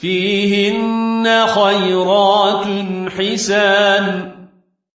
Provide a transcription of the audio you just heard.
فيهن خيرات حسان